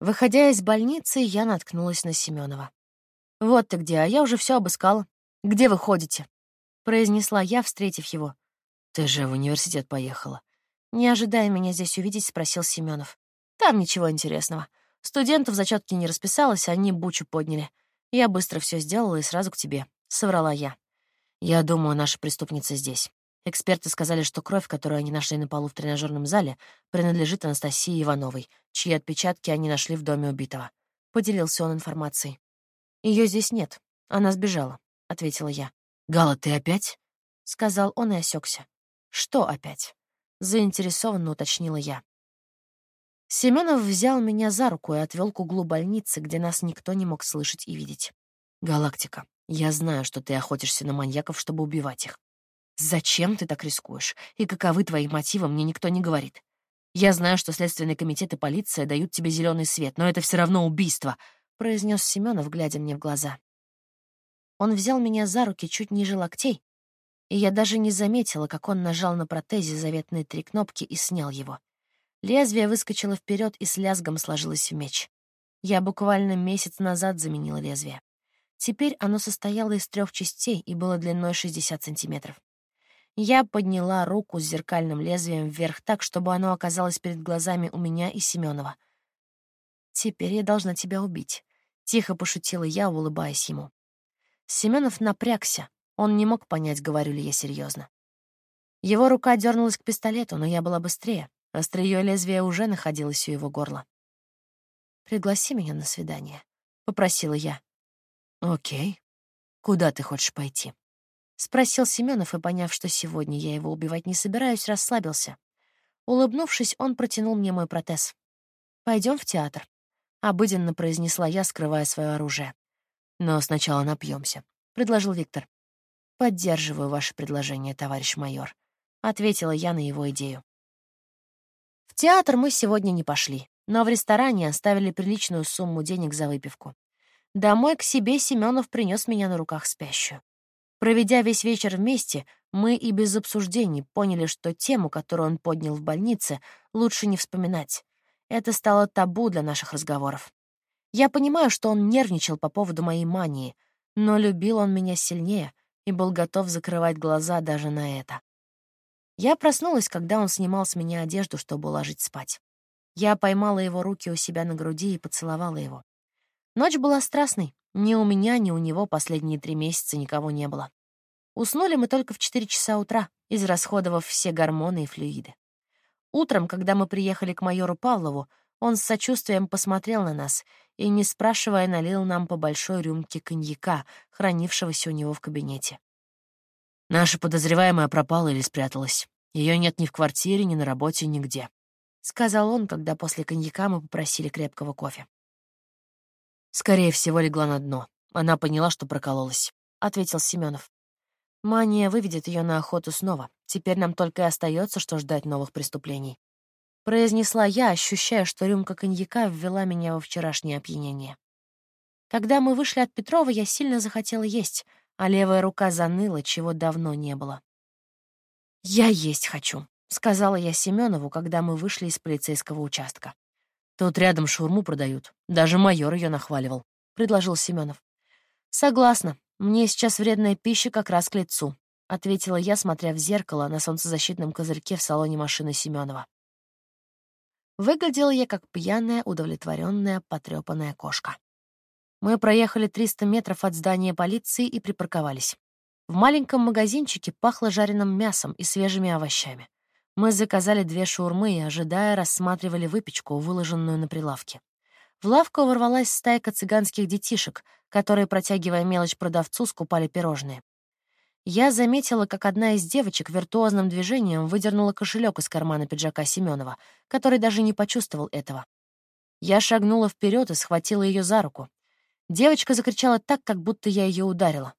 Выходя из больницы, я наткнулась на Семенова. «Вот ты где, а я уже все обыскала. Где вы ходите?» — произнесла я, встретив его. «Ты же в университет поехала». Не ожидая меня здесь увидеть, спросил Семенов. «Там ничего интересного. Студентов зачетки не расписалась, они бучу подняли. Я быстро все сделала и сразу к тебе», — соврала я. «Я думаю, наша преступница здесь. Эксперты сказали, что кровь, которую они нашли на полу в тренажерном зале, принадлежит Анастасии Ивановой, чьи отпечатки они нашли в доме убитого. Поделился он информацией. Ее здесь нет. Она сбежала, ответила я. Гала, ты опять? сказал он и осекся. Что опять? заинтересованно уточнила я. Семенов взял меня за руку и отвел к углу больницы, где нас никто не мог слышать и видеть. «Галактика, я знаю, что ты охотишься на маньяков, чтобы убивать их. Зачем ты так рискуешь? И каковы твои мотивы, мне никто не говорит. Я знаю, что Следственный комитет и полиция дают тебе зеленый свет, но это все равно убийство», — произнес Семенов, глядя мне в глаза. Он взял меня за руки чуть ниже локтей, и я даже не заметила, как он нажал на протезе заветные три кнопки и снял его. Лезвие выскочило вперед и с лязгом сложилось в меч. Я буквально месяц назад заменила лезвие. Теперь оно состояло из трех частей и было длиной 60 сантиметров. Я подняла руку с зеркальным лезвием вверх так, чтобы оно оказалось перед глазами у меня и Семенова. «Теперь я должна тебя убить», — тихо пошутила я, улыбаясь ему. Семенов напрягся. Он не мог понять, говорю ли я серьезно. Его рука дернулась к пистолету, но я была быстрее. Острие лезвия уже находилось у его горла. «Пригласи меня на свидание», — попросила я. «Окей. Куда ты хочешь пойти?» — спросил Семенов и, поняв, что сегодня я его убивать не собираюсь, расслабился. Улыбнувшись, он протянул мне мой протез. Пойдем в театр», — обыденно произнесла я, скрывая свое оружие. «Но сначала напьемся, предложил Виктор. «Поддерживаю ваше предложение, товарищ майор», — ответила я на его идею. В театр мы сегодня не пошли, но в ресторане оставили приличную сумму денег за выпивку. Домой к себе Семенов принес меня на руках спящую. Проведя весь вечер вместе, мы и без обсуждений поняли, что тему, которую он поднял в больнице, лучше не вспоминать. Это стало табу для наших разговоров. Я понимаю, что он нервничал по поводу моей мании, но любил он меня сильнее и был готов закрывать глаза даже на это. Я проснулась, когда он снимал с меня одежду, чтобы уложить спать. Я поймала его руки у себя на груди и поцеловала его. Ночь была страстной, ни у меня, ни у него последние три месяца никого не было. Уснули мы только в 4 часа утра, израсходовав все гормоны и флюиды. Утром, когда мы приехали к майору Павлову, он с сочувствием посмотрел на нас и, не спрашивая, налил нам по большой рюмке коньяка, хранившегося у него в кабинете. «Наша подозреваемая пропала или спряталась. Ее нет ни в квартире, ни на работе, нигде», — сказал он, когда после коньяка мы попросили крепкого кофе. Скорее всего, легла на дно. Она поняла, что прокололась, ответил Семенов. Мания выведет ее на охоту снова. Теперь нам только и остается, что ждать новых преступлений. Произнесла я, ощущая, что рюмка коньяка ввела меня во вчерашнее опьянение. Когда мы вышли от Петрова, я сильно захотела есть, а левая рука заныла, чего давно не было. «Я есть хочу», — сказала я Семенову, когда мы вышли из полицейского участка. Тут рядом шаурму продают. Даже майор ее нахваливал», — предложил Семенов. «Согласна. Мне сейчас вредная пища как раз к лицу», — ответила я, смотря в зеркало на солнцезащитном козырьке в салоне машины Семенова. Выглядела я как пьяная, удовлетворенная, потрепанная кошка. Мы проехали 300 метров от здания полиции и припарковались. В маленьком магазинчике пахло жареным мясом и свежими овощами. Мы заказали две шаурмы и, ожидая, рассматривали выпечку, выложенную на прилавке. В лавку ворвалась стайка цыганских детишек, которые, протягивая мелочь продавцу, скупали пирожные. Я заметила, как одна из девочек виртуозным движением выдернула кошелек из кармана пиджака Семенова, который даже не почувствовал этого. Я шагнула вперед и схватила ее за руку. Девочка закричала так, как будто я ее ударила.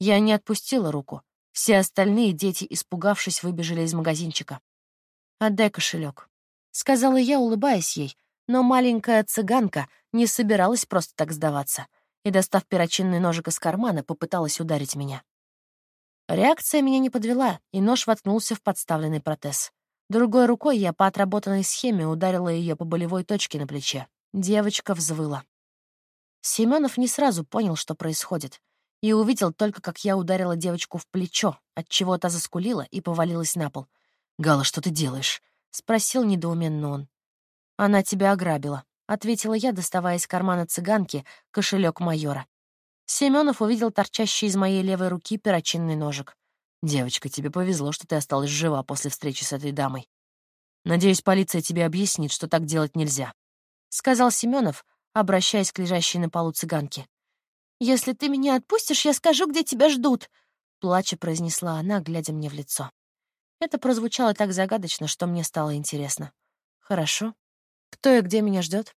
Я не отпустила руку. Все остальные дети, испугавшись, выбежали из магазинчика. «Отдай кошелек», — сказала я, улыбаясь ей, но маленькая цыганка не собиралась просто так сдаваться и, достав перочинный ножик из кармана, попыталась ударить меня. Реакция меня не подвела, и нож воткнулся в подставленный протез. Другой рукой я по отработанной схеме ударила ее по болевой точке на плече. Девочка взвыла. Семенов не сразу понял, что происходит, и увидел только, как я ударила девочку в плечо, от чего та заскулила и повалилась на пол. «Гала, что ты делаешь?» — спросил недоуменно он. «Она тебя ограбила», — ответила я, доставая из кармана цыганки кошелек майора. Семенов увидел торчащий из моей левой руки перочинный ножик. «Девочка, тебе повезло, что ты осталась жива после встречи с этой дамой. Надеюсь, полиция тебе объяснит, что так делать нельзя», — сказал Семенов, обращаясь к лежащей на полу цыганке. «Если ты меня отпустишь, я скажу, где тебя ждут», — плача произнесла она, глядя мне в лицо. Это прозвучало так загадочно, что мне стало интересно. «Хорошо. Кто и где меня ждет?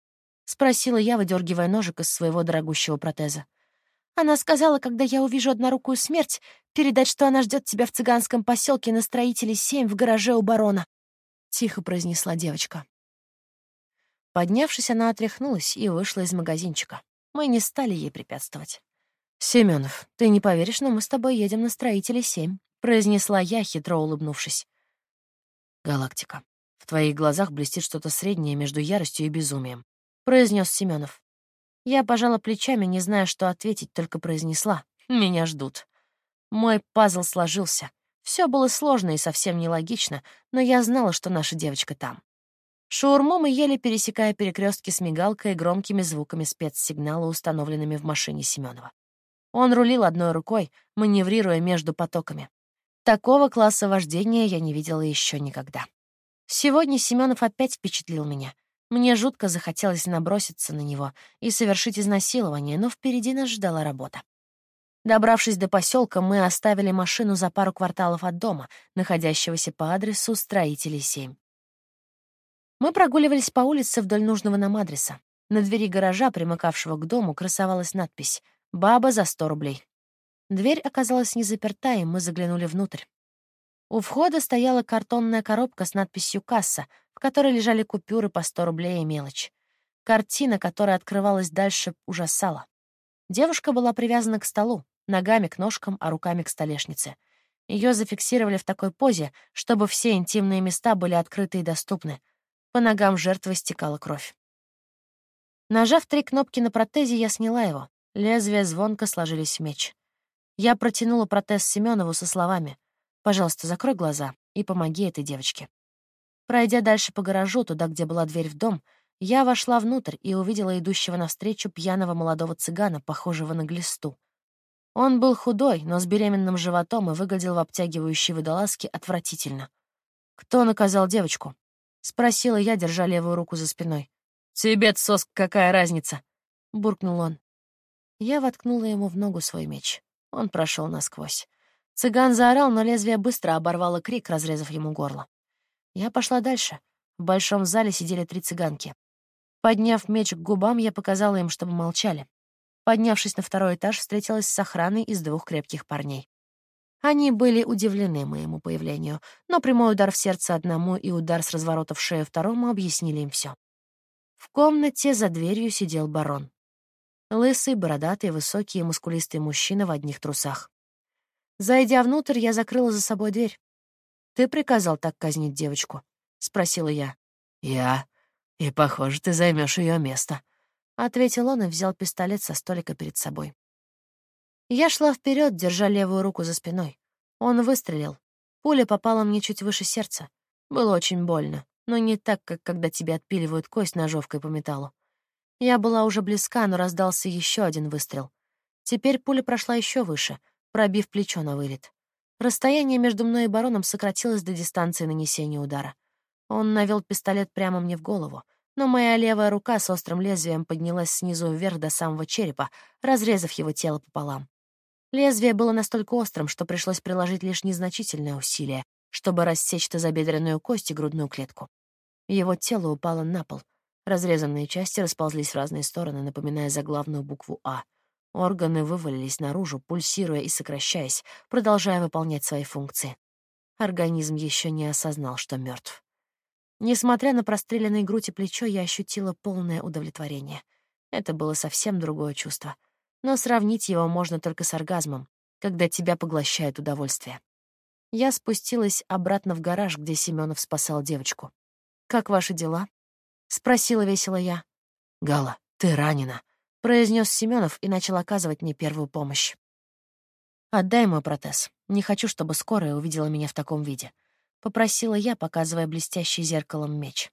спросила я, выдергивая ножик из своего дорогущего протеза. Она сказала, когда я увижу однорукую смерть, передать, что она ждет тебя в цыганском поселке на строителей 7 в гараже у барона. Тихо произнесла девочка. Поднявшись, она отряхнулась и вышла из магазинчика. Мы не стали ей препятствовать. «Семёнов, ты не поверишь, но мы с тобой едем на строителей 7», — произнесла я, хитро улыбнувшись. «Галактика, в твоих глазах блестит что-то среднее между яростью и безумием», — произнес Семёнов. Я пожала плечами, не зная, что ответить, только произнесла. «Меня ждут». Мой пазл сложился. Все было сложно и совсем нелогично, но я знала, что наша девочка там. Шаурму мы ели, пересекая перекрестки с мигалкой и громкими звуками спецсигнала, установленными в машине Семенова. Он рулил одной рукой, маневрируя между потоками. Такого класса вождения я не видела еще никогда. Сегодня Семенов опять впечатлил меня. Мне жутко захотелось наброситься на него и совершить изнасилование, но впереди нас ждала работа. Добравшись до поселка, мы оставили машину за пару кварталов от дома, находящегося по адресу Строителей 7. Мы прогуливались по улице вдоль нужного нам адреса. На двери гаража, примыкавшего к дому, красовалась надпись «Баба за 100 рублей». Дверь оказалась не заперта, и мы заглянули внутрь. У входа стояла картонная коробка с надписью «Касса», в которой лежали купюры по 100 рублей и мелочь. Картина, которая открывалась дальше, ужасала. Девушка была привязана к столу, ногами к ножкам, а руками к столешнице. Ее зафиксировали в такой позе, чтобы все интимные места были открыты и доступны. По ногам жертвы стекала кровь. Нажав три кнопки на протезе, я сняла его. Лезвия звонко сложились в меч. Я протянула протез Семенову со словами Пожалуйста, закрой глаза и помоги этой девочке. Пройдя дальше по гаражу, туда, где была дверь в дом, я вошла внутрь и увидела идущего навстречу пьяного молодого цыгана, похожего на глисту. Он был худой, но с беременным животом и выглядел в обтягивающей водолазке отвратительно. «Кто наказал девочку?» — спросила я, держа левую руку за спиной. «Тебе, сос, какая разница?» — буркнул он. Я воткнула ему в ногу свой меч. Он прошел насквозь. Цыган заорал, но лезвие быстро оборвало крик, разрезав ему горло. Я пошла дальше. В большом зале сидели три цыганки. Подняв меч к губам, я показала им, чтобы молчали. Поднявшись на второй этаж, встретилась с охраной из двух крепких парней. Они были удивлены моему появлению, но прямой удар в сердце одному и удар с разворота в шею второму объяснили им все. В комнате за дверью сидел барон. Лысый, бородатый, высокий и мускулистый мужчина в одних трусах. Зайдя внутрь, я закрыла за собой дверь. «Ты приказал так казнить девочку?» — спросила я. «Я. И, похоже, ты займешь ее место», — ответил он и взял пистолет со столика перед собой. Я шла вперед, держа левую руку за спиной. Он выстрелил. Пуля попала мне чуть выше сердца. Было очень больно, но не так, как когда тебе отпиливают кость ножовкой по металлу. Я была уже близка, но раздался еще один выстрел. Теперь пуля прошла еще выше, пробив плечо на вылет. Расстояние между мной и бароном сократилось до дистанции нанесения удара. Он навел пистолет прямо мне в голову, но моя левая рука с острым лезвием поднялась снизу вверх до самого черепа, разрезав его тело пополам. Лезвие было настолько острым, что пришлось приложить лишь незначительное усилие, чтобы рассечь тазобедренную кость и грудную клетку. Его тело упало на пол. Разрезанные части расползлись в разные стороны, напоминая заглавную букву «А». Органы вывалились наружу, пульсируя и сокращаясь, продолжая выполнять свои функции. Организм еще не осознал, что мертв. Несмотря на простреленные грудь и плечо, я ощутила полное удовлетворение. Это было совсем другое чувство. Но сравнить его можно только с оргазмом, когда тебя поглощает удовольствие. Я спустилась обратно в гараж, где Семенов спасал девочку. «Как ваши дела?» — спросила весело я. «Гала, ты ранена», — произнес Семенов и начал оказывать мне первую помощь. «Отдай мой протез. Не хочу, чтобы скорая увидела меня в таком виде», — попросила я, показывая блестящий зеркалом меч.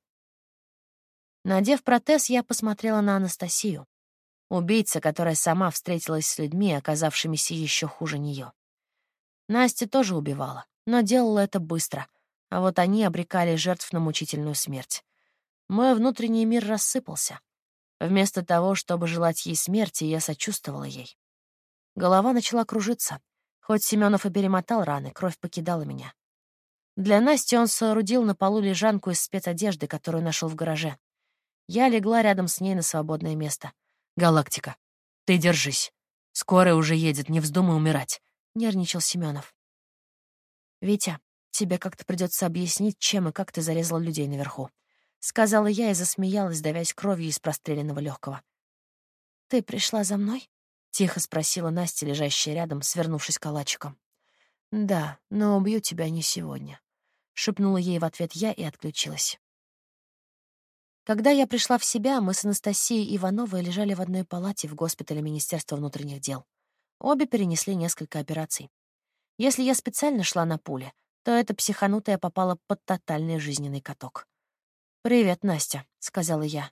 Надев протез, я посмотрела на Анастасию, убийца, которая сама встретилась с людьми, оказавшимися еще хуже нее. Настя тоже убивала, но делала это быстро, а вот они обрекали жертв на мучительную смерть. Мой внутренний мир рассыпался. Вместо того, чтобы желать ей смерти, я сочувствовала ей. Голова начала кружиться. Хоть Семенов и перемотал раны, кровь покидала меня. Для Насти он соорудил на полу лежанку из спецодежды, которую нашел в гараже. Я легла рядом с ней на свободное место. «Галактика, ты держись. Скорая уже едет, не вздумай умирать», — нервничал Семенов. «Витя, тебе как-то придется объяснить, чем и как ты зарезал людей наверху», — сказала я и засмеялась, давясь кровью из простреленного легкого. «Ты пришла за мной?» — тихо спросила Настя, лежащая рядом, свернувшись калачиком. «Да, но убью тебя не сегодня», — шепнула ей в ответ я и отключилась. Когда я пришла в себя, мы с Анастасией Ивановой лежали в одной палате в госпитале Министерства внутренних дел. Обе перенесли несколько операций. Если я специально шла на пуле, то эта психанутая попала под тотальный жизненный каток. «Привет, Настя», — сказала я.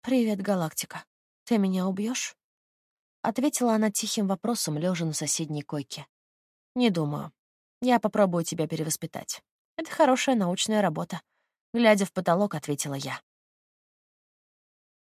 «Привет, Галактика. Ты меня убьешь? Ответила она тихим вопросом, лежа на соседней койке. «Не думаю. Я попробую тебя перевоспитать. Это хорошая научная работа», — глядя в потолок, ответила я.